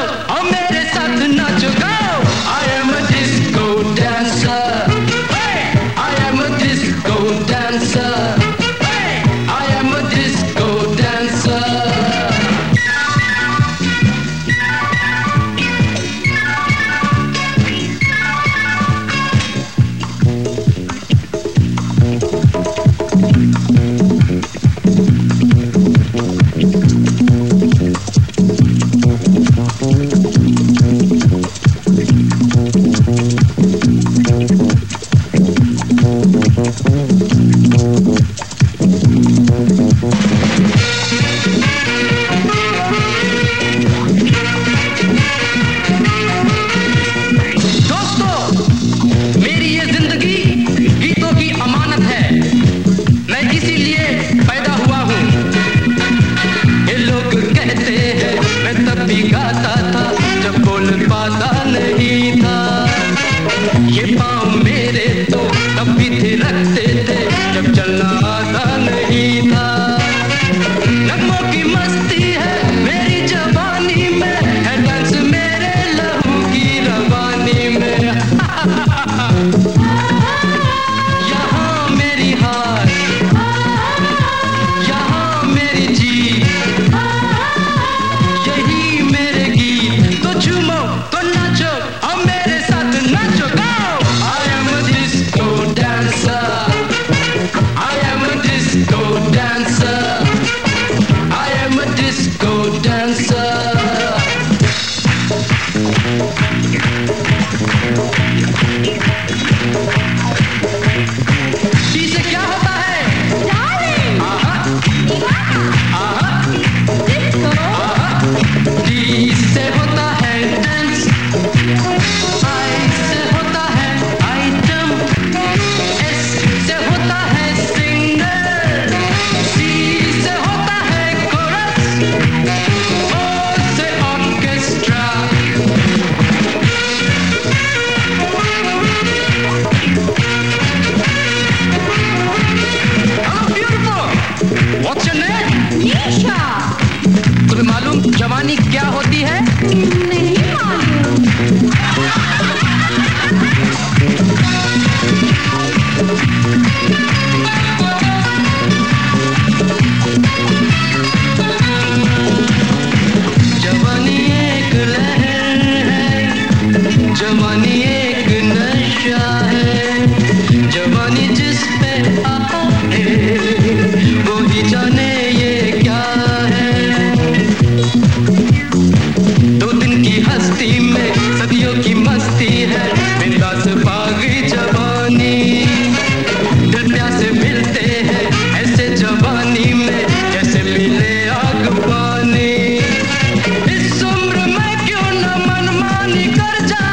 मेरे साथ नाचो। कर जाए